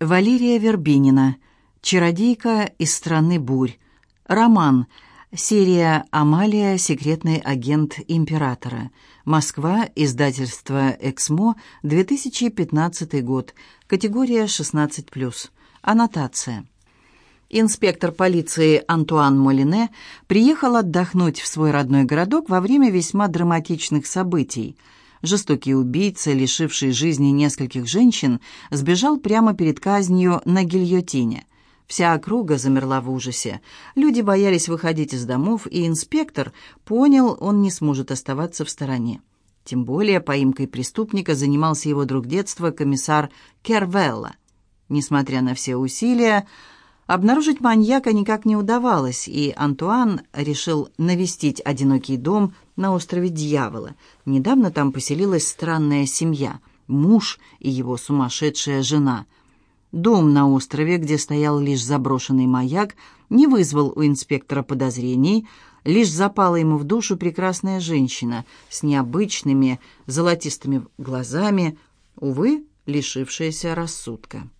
Валерия Вербинина. Чародейка из страны бурь. Роман. Серия «Амалия. Секретный агент императора». Москва. Издательство «Эксмо». 2015 год. Категория 16+. Аннотация. Инспектор полиции Антуан Молине приехал отдохнуть в свой родной городок во время весьма драматичных событий – Жестокий убийца, лишивший жизни нескольких женщин, сбежал прямо перед казнью на гильотине. Вся округа замерла в ужасе. Люди боялись выходить из домов, и инспектор понял, он не сможет оставаться в стороне. Тем более поимкой преступника занимался его друг детства, комиссар Кервелла. Несмотря на все усилия, обнаружить маньяка никак не удавалось, и Антуан решил навестить одинокий дом на острове Дьявола. Недавно там поселилась странная семья, муж и его сумасшедшая жена. Дом на острове, где стоял лишь заброшенный маяк, не вызвал у инспектора подозрений, лишь запала ему в душу прекрасная женщина с необычными золотистыми глазами, увы, лишившаяся рассудка.